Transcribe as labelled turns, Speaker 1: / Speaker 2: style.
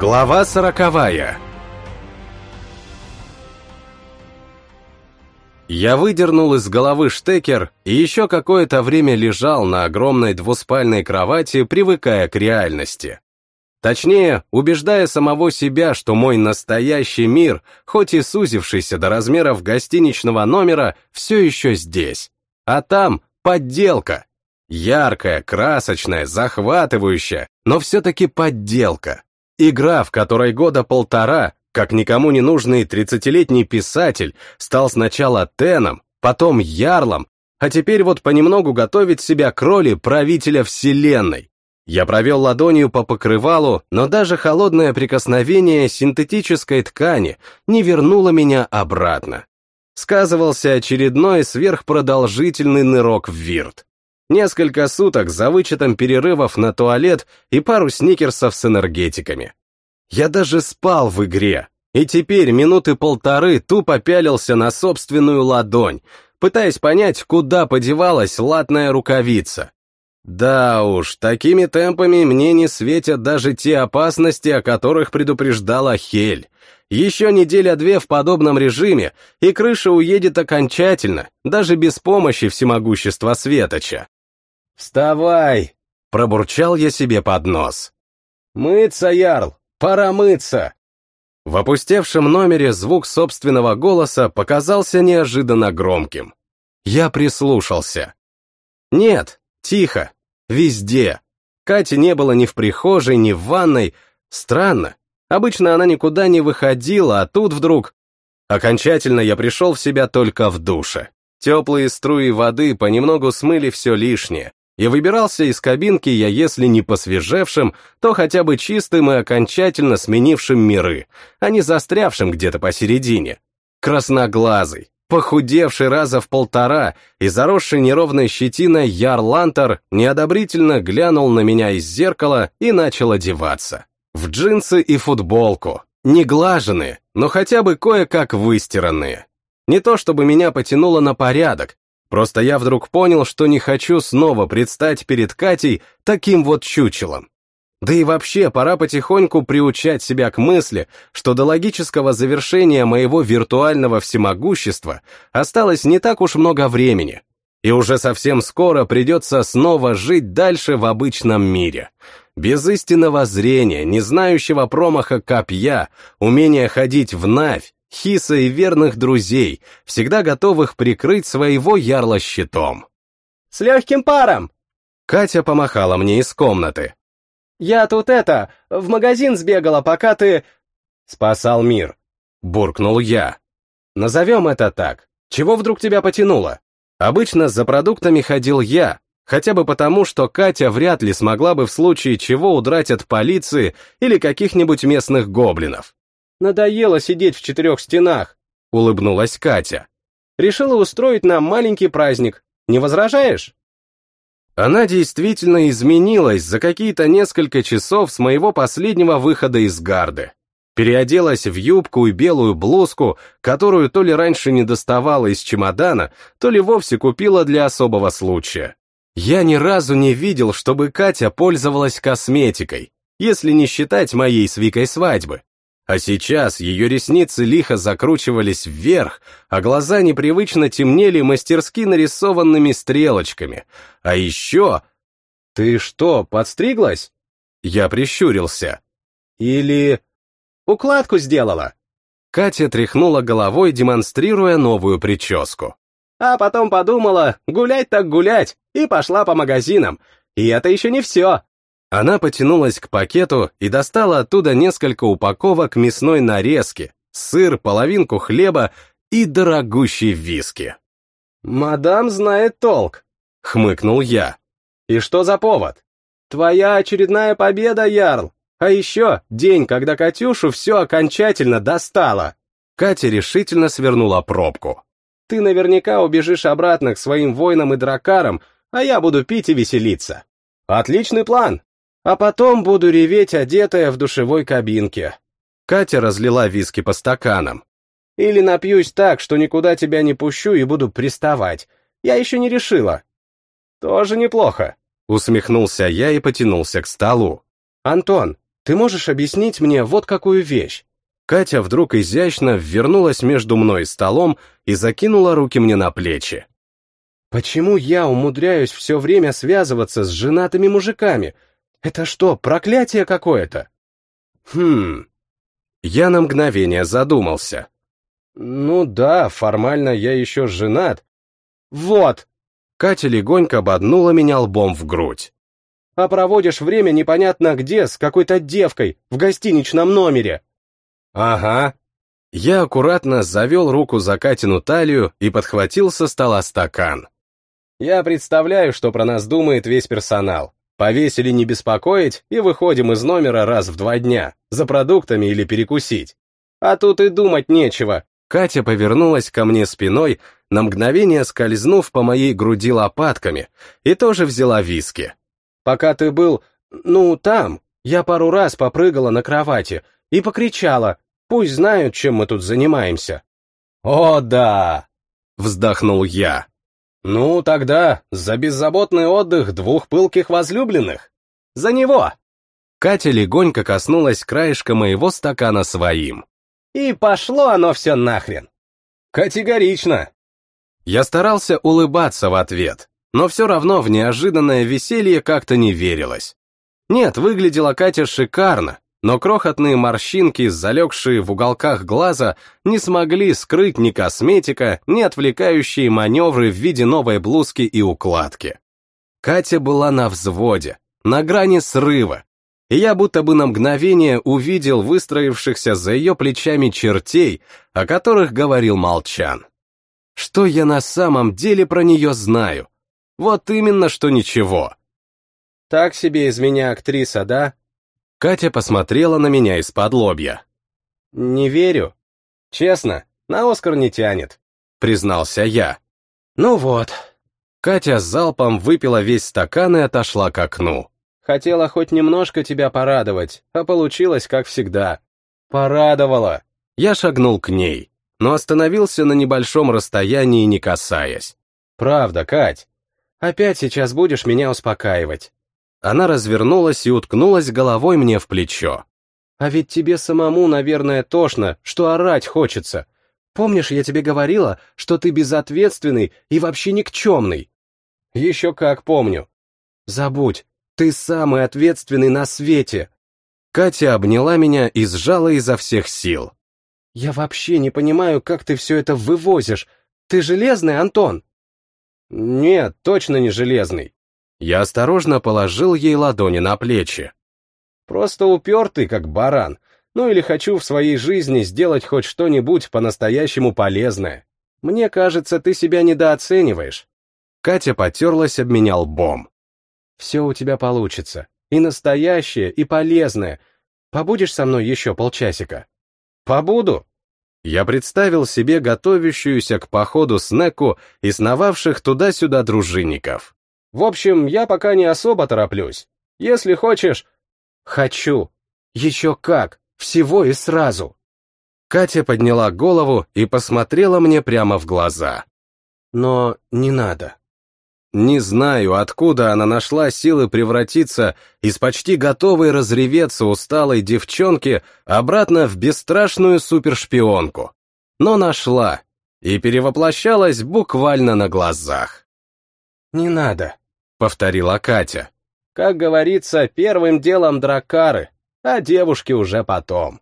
Speaker 1: Глава сороковая Я выдернул из головы штекер и еще какое-то время лежал на огромной двуспальной кровати, привыкая к реальности. Точнее, убеждая самого себя, что мой настоящий мир, хоть и сузившийся до размеров гостиничного номера, все еще здесь. А там подделка. Яркая, красочная, захватывающая, но все-таки подделка. Игра, в которой года полтора, как никому не нужный тридцатилетний писатель, стал сначала Теном, потом Ярлом, а теперь вот понемногу готовит себя к роли правителя Вселенной. Я провел ладонью по покрывалу, но даже холодное прикосновение синтетической ткани не вернуло меня обратно. Сказывался очередной сверхпродолжительный нырок в вирт. Несколько суток за вычетом перерывов на туалет и пару сникерсов с энергетиками. Я даже спал в игре, и теперь минуты полторы тупо пялился на собственную ладонь, пытаясь понять, куда подевалась латная рукавица. Да уж, такими темпами мне не светят даже те опасности, о которых предупреждала Хель. Еще неделя-две в подобном режиме, и крыша уедет окончательно, даже без помощи всемогущества Светоча. «Вставай!» — пробурчал я себе под нос. «Мыться, Ярл! Пора мыться!» В опустевшем номере звук собственного голоса показался неожиданно громким. Я прислушался. Нет, тихо, везде. Кати не было ни в прихожей, ни в ванной. Странно. Обычно она никуда не выходила, а тут вдруг... Окончательно я пришел в себя только в душе. Теплые струи воды понемногу смыли все лишнее, и выбирался из кабинки я, если не посвежевшим, то хотя бы чистым и окончательно сменившим миры, а не застрявшим где-то посередине. Красноглазый, похудевший раза в полтора и заросший неровной щетиной Яр Лантер неодобрительно глянул на меня из зеркала и начал одеваться. В джинсы и футболку, не глаженные, но хотя бы кое-как выстиранные. Не то чтобы меня потянуло на порядок, Просто я вдруг понял, что не хочу снова предстать перед Катей таким вот чучелом. Да и вообще, пора потихоньку приучать себя к мысли, что до логического завершения моего виртуального всемогущества осталось не так уж много времени. И уже совсем скоро придется снова жить дальше в обычном мире. Без истинного зрения, не знающего промаха копья, умения ходить в навь, Хиса и верных друзей, всегда готовых прикрыть своего ярла щитом.
Speaker 2: «С легким паром!»
Speaker 1: Катя помахала мне из комнаты.
Speaker 2: «Я тут это, в магазин сбегала, пока ты...»
Speaker 1: «Спасал мир», — буркнул я. «Назовем это так. Чего вдруг тебя потянуло? Обычно за продуктами ходил я, хотя бы потому, что Катя вряд ли смогла бы в случае чего удрать от полиции или каких-нибудь местных гоблинов.
Speaker 2: Надоело сидеть в четырех стенах, улыбнулась Катя. Решила устроить нам маленький праздник. Не возражаешь?
Speaker 1: Она действительно изменилась за какие-то несколько часов с моего последнего выхода из гарды. Переоделась в юбку и белую блузку, которую то ли раньше не доставала из чемодана, то ли вовсе купила для особого случая. Я ни разу не видел, чтобы Катя пользовалась косметикой, если не считать моей с Викой свадьбы. А сейчас ее ресницы лихо закручивались вверх, а глаза непривычно темнели мастерски нарисованными стрелочками. А еще... «Ты что, подстриглась?» Я прищурился.
Speaker 2: «Или...» «Укладку сделала?»
Speaker 1: Катя тряхнула головой, демонстрируя новую прическу.
Speaker 2: А потом подумала, гулять так гулять, и пошла по магазинам. И это еще не все.
Speaker 1: Она потянулась к пакету и достала оттуда несколько упаковок мясной нарезки, сыр, половинку хлеба и дорогущий виски.
Speaker 2: «Мадам знает толк», —
Speaker 1: хмыкнул я.
Speaker 2: «И что за повод?» «Твоя очередная победа, Ярл! А еще день, когда Катюшу все окончательно достало!»
Speaker 1: Катя решительно свернула пробку.
Speaker 2: «Ты наверняка убежишь обратно к своим воинам и дракарам, а я буду пить и веселиться. Отличный план!» А потом буду реветь, одетая в душевой кабинке.
Speaker 1: Катя разлила виски по стаканам.
Speaker 2: Или напьюсь так, что никуда тебя не пущу и буду приставать. Я еще не решила. Тоже неплохо.
Speaker 1: Усмехнулся я и потянулся к столу.
Speaker 2: Антон, ты можешь объяснить мне вот какую вещь?
Speaker 1: Катя вдруг изящно вернулась между мной и столом и закинула руки мне на плечи.
Speaker 2: Почему я умудряюсь все время связываться с женатыми мужиками? Это что, проклятие какое-то?
Speaker 1: Хм. Я на мгновение задумался.
Speaker 2: Ну да, формально я еще женат. Вот!
Speaker 1: Катя легонько ободнула меня лбом в грудь.
Speaker 2: А проводишь время непонятно где, с какой-то девкой, в гостиничном номере.
Speaker 1: Ага. Я аккуратно завел руку за Катину талию и подхватил со стола стакан.
Speaker 2: Я представляю, что про нас думает весь персонал. Повесили не беспокоить и выходим из номера раз в два дня, за продуктами или перекусить. А тут и думать нечего.
Speaker 1: Катя повернулась ко мне спиной, на мгновение скользнув по моей груди лопатками, и тоже взяла виски.
Speaker 2: Пока ты был, ну, там, я пару раз попрыгала на кровати и покричала, пусть знают, чем мы тут занимаемся.
Speaker 1: «О, да!» — вздохнул я.
Speaker 2: Ну, тогда за беззаботный отдых двух пылких возлюбленных. За него!
Speaker 1: Катя легонько коснулась краешка моего стакана своим.
Speaker 2: И пошло оно все нахрен. Категорично.
Speaker 1: Я старался улыбаться в ответ, но все равно в неожиданное веселье как-то не верилось. Нет, выглядела Катя шикарно, но крохотные морщинки, залегшие в уголках глаза, не смогли скрыть ни косметика, ни отвлекающие маневры в виде новой блузки и укладки. Катя была на взводе, на грани срыва, и я будто бы на мгновение увидел выстроившихся за ее плечами чертей, о которых говорил Молчан. Что я на самом деле про нее знаю? Вот именно, что ничего.
Speaker 2: Так себе из меня актриса, да?
Speaker 1: Катя посмотрела на меня из-под лобья.
Speaker 2: «Не верю. Честно, на Оскар не тянет», — признался я. «Ну вот».
Speaker 1: Катя с залпом выпила весь стакан и отошла к окну.
Speaker 2: «Хотела хоть немножко тебя порадовать, а получилось как всегда. Порадовала».
Speaker 1: Я шагнул к ней, но остановился на небольшом расстоянии, не касаясь.
Speaker 2: «Правда, Кать. Опять сейчас будешь меня успокаивать.
Speaker 1: Она развернулась и уткнулась головой мне в плечо.
Speaker 2: «А ведь тебе самому, наверное, тошно, что орать хочется. Помнишь, я тебе говорила, что ты безответственный и вообще никчемный?» «Еще как помню». «Забудь, ты самый ответственный на свете».
Speaker 1: Катя обняла меня и сжала изо всех сил.
Speaker 2: «Я вообще не понимаю, как ты все это вывозишь. Ты железный, Антон?» «Нет, точно не железный.
Speaker 1: Я осторожно положил ей ладони на плечи.
Speaker 2: «Просто упертый, как баран. Ну или хочу в своей жизни сделать хоть что-нибудь по-настоящему полезное. Мне кажется, ты себя недооцениваешь».
Speaker 1: Катя потерлась об меня лбом.
Speaker 2: «Все у тебя получится. И настоящее, и полезное. Побудешь со мной еще полчасика?» «Побуду»,
Speaker 1: я представил себе готовящуюся к походу снеку и сновавших туда-сюда дружинников.
Speaker 2: В общем, я пока не особо тороплюсь. Если хочешь... Хочу. Еще как. Всего и сразу.
Speaker 1: Катя подняла голову и посмотрела мне прямо в глаза.
Speaker 2: Но не надо.
Speaker 1: Не знаю, откуда она нашла силы превратиться из почти готовой разреветься усталой девчонки обратно в бесстрашную супершпионку. Но нашла и перевоплощалась буквально на глазах.
Speaker 2: «Не надо»,
Speaker 1: повторила Катя.
Speaker 2: Как говорится, первым делом дракары, а девушки уже потом.